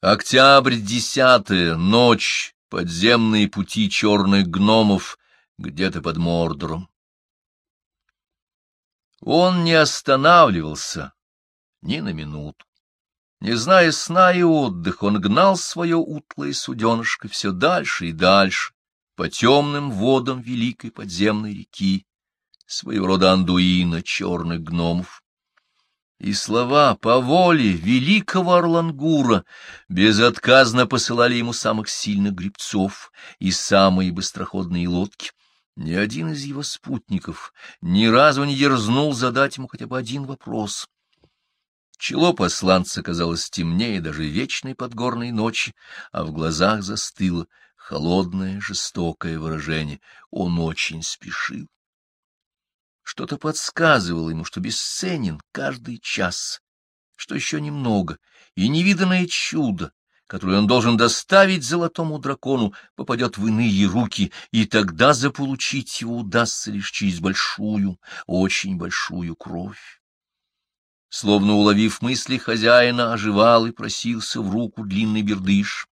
Октябрь десятая, ночь, подземные пути черных гномов, где-то под Мордором. Он не останавливался ни на минуту. Не зная сна и отдыха, он гнал свое утлое суденышко все дальше и дальше, по темным водам великой подземной реки, своего рода андуина черных гномов. И слова по воле великого Орлангура безотказно посылали ему самых сильных гребцов и самые быстроходные лодки. Ни один из его спутников ни разу не дерзнул задать ему хотя бы один вопрос. Чело посланца казалось темнее даже вечной подгорной ночи, а в глазах застыло холодное, жестокое выражение. Он очень спешил. Что-то подсказывало ему, что бесценен каждый час, что еще немного, и невиданное чудо, которое он должен доставить золотому дракону, попадет в иные руки, и тогда заполучить его удастся лишь через большую, очень большую кровь. Словно уловив мысли хозяина, оживал и просился в руку длинный бердыш.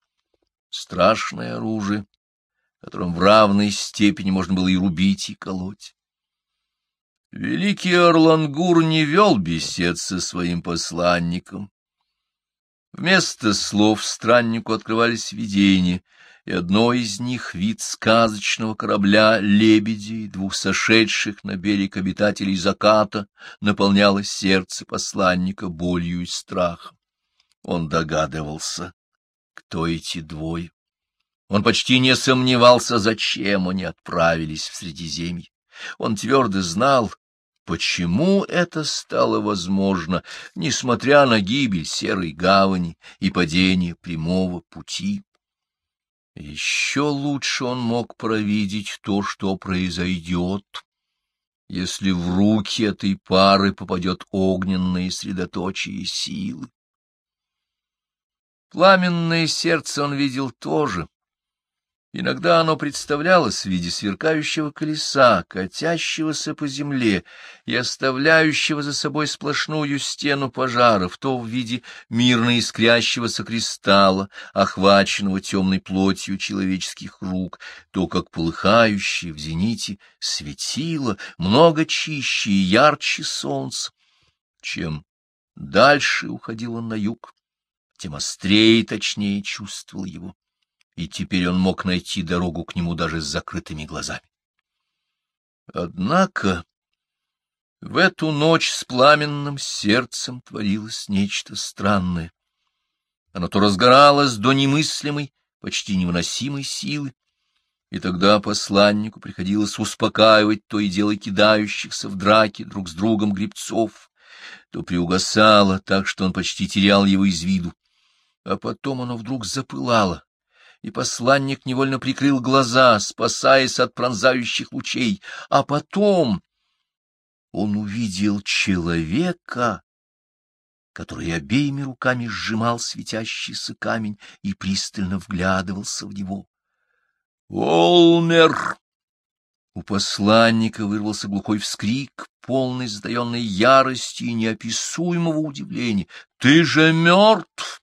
Страшное оружие, которым в равной степени можно было и рубить, и колоть. Великий Орлангур не вел бесед со своим посланником. Вместо слов страннику открывались видения, и одно из них — вид сказочного корабля лебедей, двух сошедших на берег обитателей заката, наполняло сердце посланника болью и страхом. Он догадывался, кто эти двое. Он почти не сомневался, зачем они отправились в Средиземье. Он твердо знал, почему это стало возможно, несмотря на гибель серой гавани и падение прямого пути. Еще лучше он мог провидеть то, что произойдет, если в руки этой пары попадет огненное средоточие силы. Пламенное сердце он видел тоже, Иногда оно представлялось в виде сверкающего колеса, катящегося по земле и оставляющего за собой сплошную стену пожаров, то в виде мирно искрящегося кристалла, охваченного темной плотью человеческих рук, то как полыхающее в зените светило много чище и ярче солнца. Чем дальше уходил он на юг, тем острее и точнее чувствовал его и теперь он мог найти дорогу к нему даже с закрытыми глазами. Однако в эту ночь с пламенным сердцем творилось нечто странное. Оно то разгоралось до немыслимой, почти невыносимой силы, и тогда посланнику приходилось успокаивать то и дело кидающихся в драки друг с другом грибцов, то приугасало так, что он почти терял его из виду, а потом оно вдруг запылало, и посланник невольно прикрыл глаза, спасаясь от пронзающих лучей, а потом он увидел человека, который обеими руками сжимал светящийся камень и пристально вглядывался в него. «Олмер!» У посланника вырвался глухой вскрик, полный затаенной ярости и неописуемого удивления. «Ты же мертв!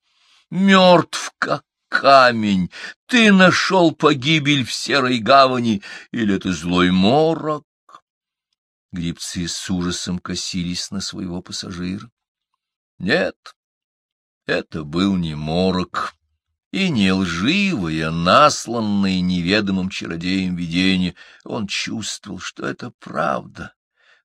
Мертв, как камень! Ты нашел погибель в серой гавани, или это злой морок? Грибцы с ужасом косились на своего пассажира. Нет, это был не морок и не лживое, насланное неведомым чародеем видение. Он чувствовал, что это правда,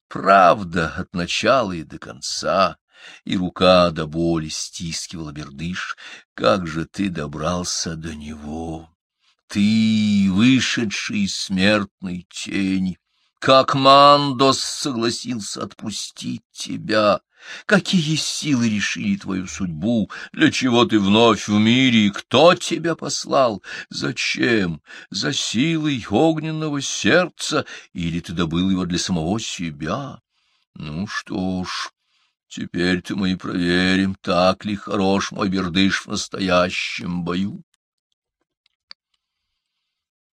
правда от начала и до конца, и рука до боли стискивала бердыш. Как же ты добрался до него? Ты, вышедший из смертной тени, как Мандос согласился отпустить тебя. Какие силы решили твою судьбу? Для чего ты вновь в мире? Кто тебя послал? Зачем? За силой огненного сердца? Или ты добыл его для самого себя? Ну что ж, Теперь-то мы и проверим, так ли хорош мой бердыш в настоящем бою.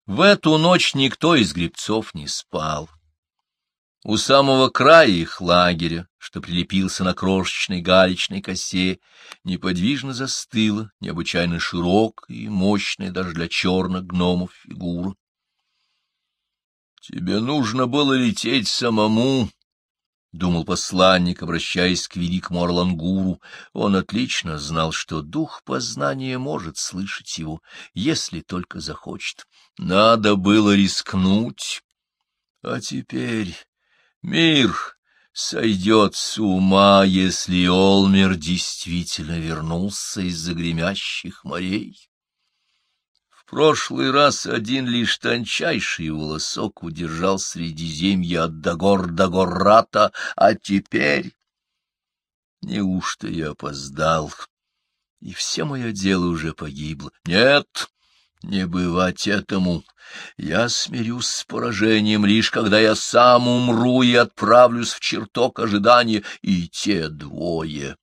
В эту ночь никто из гребцов не спал. У самого края их лагеря, что прилепился на крошечной галечной косе, неподвижно застыла, необычайно широкая и мощная даже для черных гномов фигура. — Тебе нужно было лететь самому, — думал посланник, обращаясь к великому Орлангуру. Он отлично знал, что дух познания может слышать его, если только захочет. Надо было рискнуть. А теперь мир сойдет с ума, если Олмер действительно вернулся из-за гремящих морей. Прошлый раз один лишь тончайший волосок удержал Средиземье от Дагор до Горрата, а теперь... Неужто я опоздал, и все мое дело уже погибло? Нет, не бывать этому. Я смирюсь с поражением лишь когда я сам умру и отправлюсь в чертог ожидания, и те двое.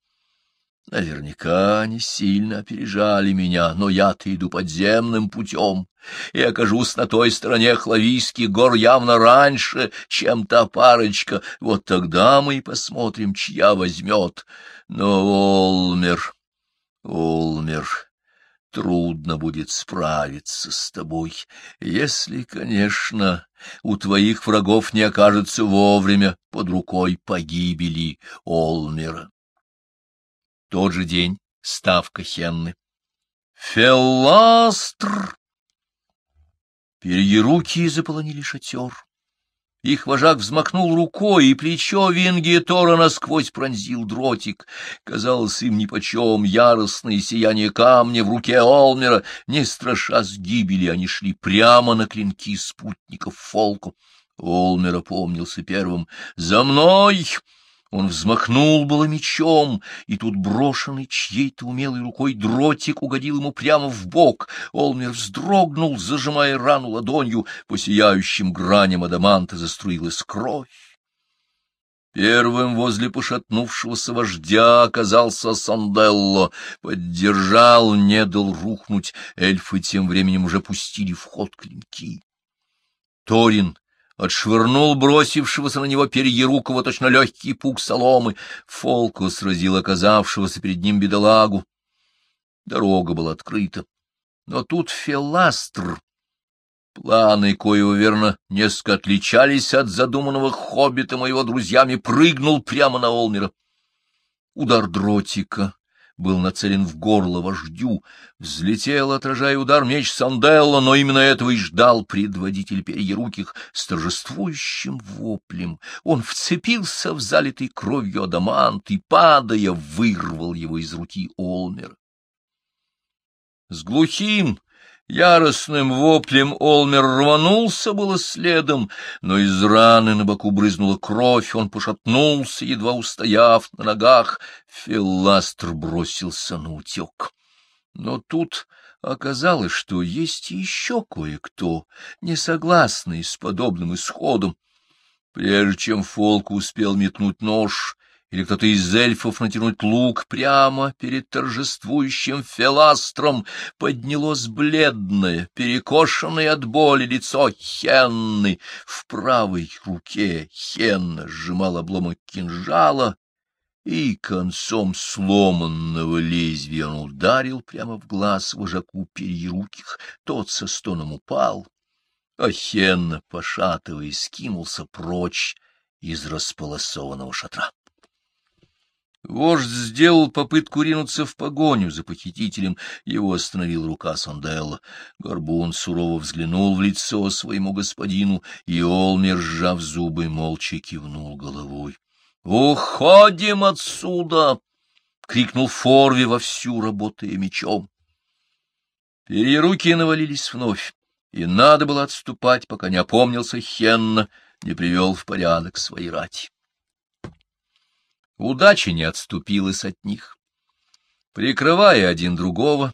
Наверняка они сильно опережали меня, но я-то иду подземным путем и окажусь на той стороне Хлавийских гор явно раньше, чем та парочка. Вот тогда мы и посмотрим, чья возьмет. Но Олмер, Олмер трудно будет справиться с тобой, если, конечно, у твоих врагов не окажется вовремя под рукой погибели Олмера. Тот же день ставка Хенны. Фелластр! Перьеруки заполонили шатер. Их вожак взмахнул рукой, и плечо Вингетора насквозь пронзил дротик. Казалось им нипочем яростное сияние камня в руке Олмера. Не страшась гибели, они шли прямо на клинки спутников Фолку. Олмер опомнился первым. «За мной!» Он взмахнул было мечом, и тут брошенный чьей-то умелой рукой дротик угодил ему прямо в бок. Олмер вздрогнул, зажимая рану ладонью, по сияющим граням адаманта заструилась кровь. Первым возле пошатнувшегося вождя оказался Санделло, поддержал, не дал рухнуть, эльфы тем временем уже пустили в ход клинки. Торин отшвырнул бросившегося на него перьерукого точно легкий пук соломы. Фолку сразил оказавшегося перед ним бедолагу. Дорога была открыта. Но тут Феластр, планы коего, верно, несколько отличались от задуманного хоббита моего друзьями, прыгнул прямо на Олмера. Удар дротика был нацелен в горло вождю, взлетел, отражая удар меч Санделла, но именно этого и ждал предводитель перьеруких с торжествующим воплем. Он вцепился в залитый кровью адамант и, падая, вырвал его из руки Олмера. С глухим, Яростным воплем Олмер рванулся было следом, но из раны на боку брызнула кровь, он пошатнулся, едва устояв на ногах. Филастр бросился на утек. Но тут оказалось, что есть еще кое-кто, не согласный с подобным исходом. Прежде чем Фолк успел метнуть нож, или кто-то из эльфов натянуть лук прямо перед торжествующим филастром, поднялось бледное, перекошенное от боли лицо Хенны. В правой руке Хенна сжимал обломок кинжала, и концом сломанного лезвия он ударил прямо в глаз вожаку перьеруких. Тот со стоном упал, а Хенна, пошатываясь, скинулся прочь из располосованного шатра. Вождь сделал попытку ринуться в погоню за похитителем, его остановил рука Санделла. Горбун сурово взглянул в лицо своему господину, и Олмер, сжав зубы, молча кивнул головой. — Уходим отсюда! — крикнул Форви вовсю, работая мечом. Перьеруки навалились вновь, и надо было отступать, пока не опомнился Хенна, не привел в порядок свои рати. Удача не отступилась от них. Прикрывая один другого,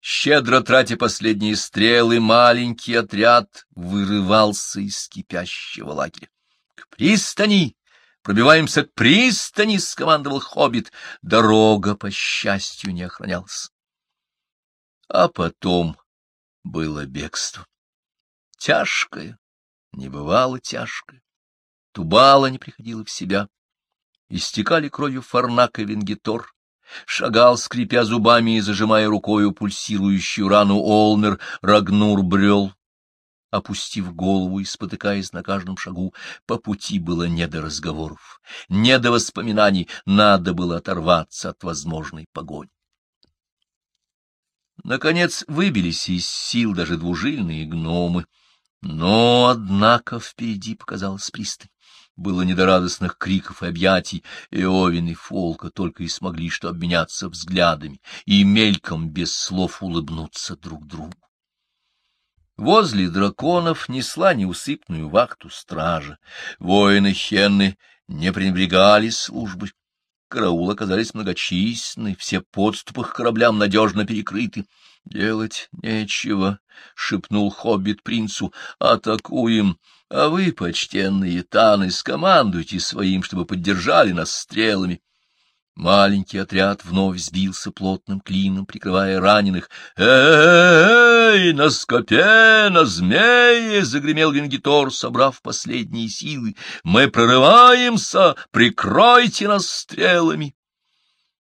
щедро тратя последние стрелы, маленький отряд вырывался из кипящего лагеря. — К пристани! Пробиваемся к пристани! — скомандовал хоббит. Дорога, по счастью, не охранялась. А потом было бегство. Тяжкое, не бывало тяжкое. Тубала не приходила в себя. Истекали кровью Фарнак и Венгитор. Шагал, скрипя зубами и зажимая рукою пульсирующую рану Олмер, Рагнур брел, опустив голову и спотыкаясь на каждом шагу. По пути было не до разговоров, не до воспоминаний, надо было оторваться от возможной погони. Наконец выбились из сил даже двужильные гномы. Но, однако, впереди показалась пристань. Было недорадостных криков и объятий, и Овен и Фолка только и смогли что обменяться взглядами и мельком без слов улыбнуться друг другу. Возле драконов несла неусыпную вахту стража. Воины Хенны не пренебрегали службой. Караулы оказались многочисленны, все подступы к кораблям надежно перекрыты. — Делать нечего, — шепнул хоббит принцу, — атакуем, а вы, почтенные таны, скомандуйте своим, чтобы поддержали нас стрелами. Маленький отряд вновь сбился плотным клином, прикрывая раненых. «Эй, на скопе, на змее!» — загремел Венгитор, собрав последние силы. «Мы прорываемся! Прикройте нас стрелами!»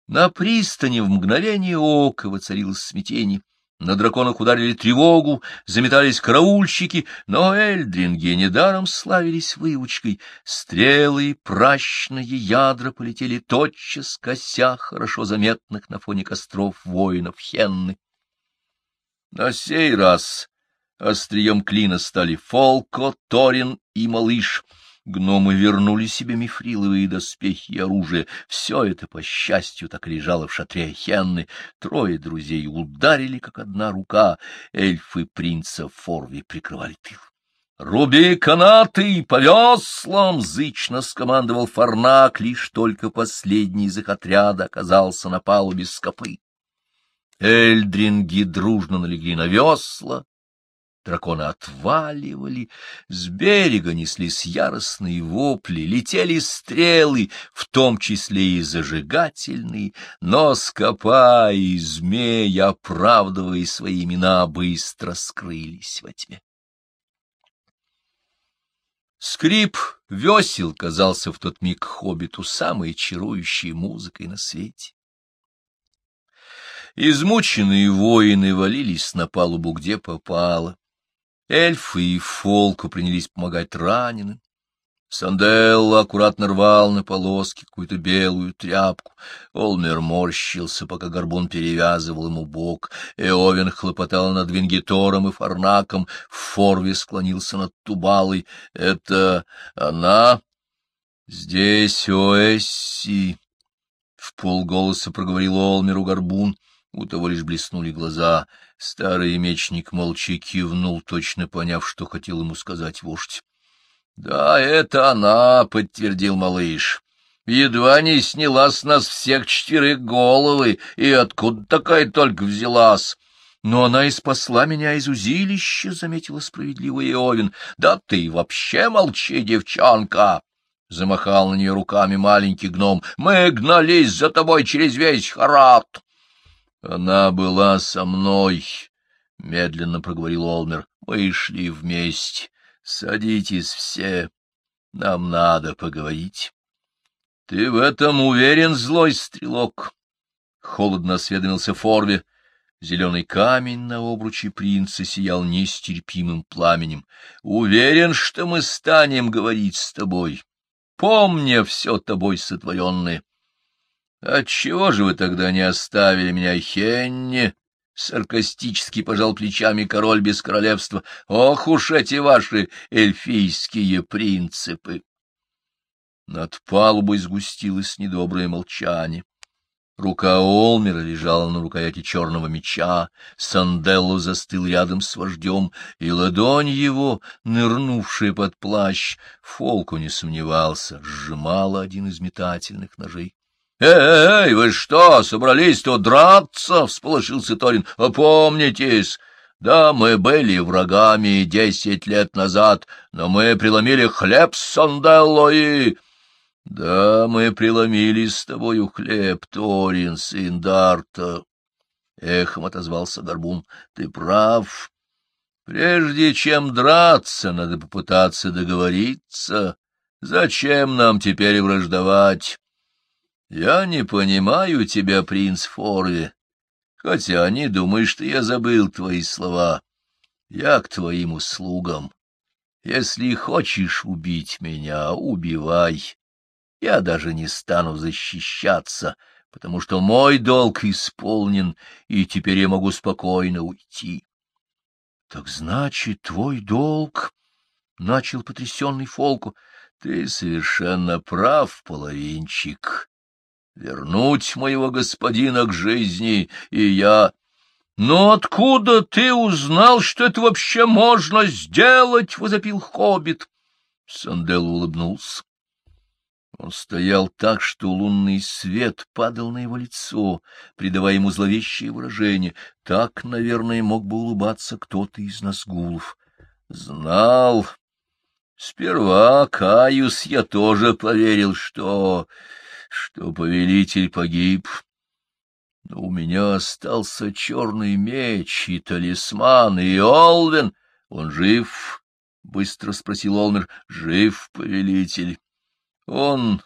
На пристани в мгновение ока воцарилось смятение. На драконах ударили тревогу, заметались караульщики, но эльдринги недаром славились выучкой. Стрелы и пращные ядра полетели тотчас, кося хорошо заметных на фоне костров воинов Хенны. На сей раз острием клина стали Фолко, Торин и Малыш — Гномы вернули себе мифриловые доспехи и оружие. Все это, по счастью, так лежало в шатре Хенны. Трое друзей ударили, как одна рука. Эльфы принца Форви прикрывали тыл. — Руби канаты по веслам! — зычно скомандовал Фарнак, лишь только последний из их отряда оказался на палубе скопы. Эльдринги дружно налегли на весла, Драконы отваливали, с берега неслись яростные вопли, летели стрелы, в том числе и зажигательные, но скопа и змей, оправдывая свои имена, быстро скрылись во тьме. Скрип весел казался в тот миг хоббиту самой чарующей музыкой на свете. Измученные воины валились на палубу, где попало. Эльфы и Фолку принялись помогать раненым. Санделла аккуратно рвал на полоски какую-то белую тряпку. Олмер морщился, пока горбун перевязывал ему бок. Эовен хлопотал над Венгитором и Фарнаком. Форви склонился над Тубалой. — Это она? — Здесь Оэсси! — в полголоса проговорил Олмеру горбун. У того лишь блеснули глаза. Старый мечник молча кивнул, точно поняв, что хотел ему сказать вождь. — Да, это она, — подтвердил малыш. Едва не сняла с нас всех четверых головы, и откуда такая только взялась? Но она и спасла меня из узилища, — заметила справедливый Иовин. — Да ты вообще молчи, девчонка! — замахал на нее руками маленький гном. — Мы гнались за тобой через весь Харат. Она была со мной, — медленно проговорил Олмер. Мы шли вместе. Садитесь все. Нам надо поговорить. — Ты в этом уверен, злой стрелок? Холодно осведомился Форве. Зеленый камень на обруче принца сиял нестерпимым пламенем. — Уверен, что мы станем говорить с тобой, помня все тобой сотворенное. Отчего же вы тогда не оставили меня, Хенни? Саркастически пожал плечами король без королевства. Ох уж эти ваши эльфийские принципы! Над палубой сгустилось недоброе молчание. Рука Олмера лежала на рукояти черного меча, Санделло застыл рядом с вождем, и ладонь его, нырнувшая под плащ, Фолку не сомневался, сжимала один из метательных ножей. «Эй, вы что, собрались тут драться?» — всполошился Торин. «Опомнитесь!» Да, мы были врагами десять лет назад, но мы преломили хлеб с Санделло. Да, мы преломили с тобою хлеб, Торин, сын Дарта. Эхом отозвался Горбун. Ты прав. Прежде чем драться, надо попытаться договориться. Зачем нам теперь враждовать? Я не понимаю тебя, принц Форве, хотя не думай, что я забыл твои слова. Я к твоим услугам. Если хочешь убить меня, убивай. Я даже не стану защищаться, потому что мой долг исполнен, и теперь я могу спокойно уйти. — Так значит, твой долг? — начал потрясенный Фолку. — Ты совершенно прав, половинчик. Вернуть моего господина к жизни, и я... — Но откуда ты узнал, что это вообще можно сделать? — возопил хоббит. Сандел улыбнулся. Он стоял так, что лунный свет падал на его лицо, придавая ему зловещее выражение. Так, наверное, мог бы улыбаться кто-то из Назгулов. Знал. Сперва, каюсь, я тоже поверил, что... что повелитель погиб. Но у меня остался черный меч и талисман, и Олвен. Он жив? — быстро спросил Олмер. — Жив, повелитель. Он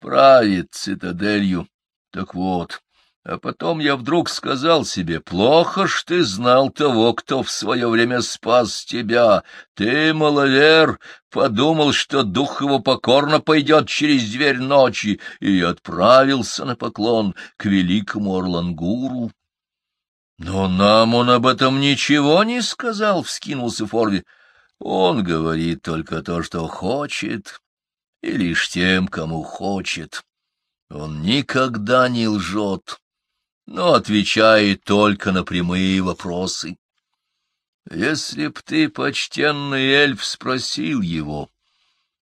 правит цитаделью. Так вот, а потом я вдруг сказал себе, плохо ж ты знал того, кто в свое время спас тебя. Ты, маловер, подумал, что дух его покорно пойдет через дверь ночи, и отправился на поклон к великому Орлангуру. — Но нам он об этом ничего не сказал, — вскинулся Форви. — Он говорит только то, что хочет и лишь тем, кому хочет. Он никогда не лжет, но отвечает только на прямые вопросы. Если б ты, почтенный эльф, спросил его,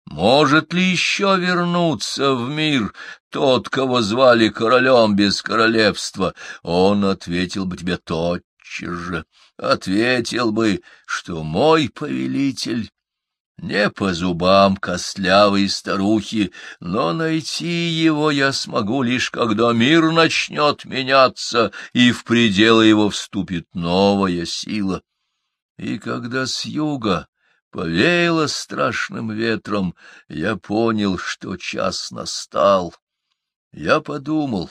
может ли еще вернуться в мир тот, кого звали королем без королевства, он ответил бы тебе тотчас же, ответил бы, что мой повелитель не по зубам костлявой старухи, но найти его я смогу лишь, когда мир начнет меняться, и в пределы его вступит новая сила. И когда с юга повеяло страшным ветром, я понял, что час настал. Я подумал,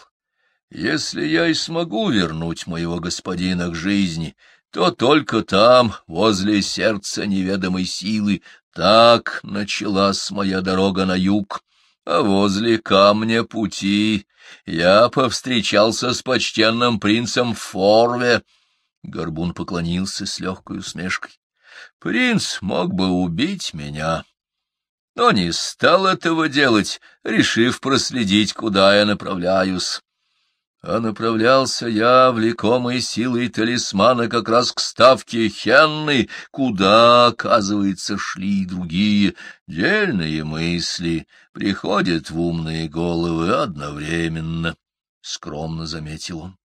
если я и смогу вернуть моего господина к жизни, то только там, возле сердца неведомой силы, так началась моя дорога на юг, а возле камня пути я повстречался с почтенным принцем Форве. Горбун поклонился с легкой усмешкой. Принц мог бы убить меня, но не стал этого делать, решив проследить, куда я направляюсь. А направлялся я, влекомой силой талисмана, как раз к ставке Хенны, куда, оказывается, шли другие. Дельные мысли приходят в умные головы одновременно, — скромно заметил он.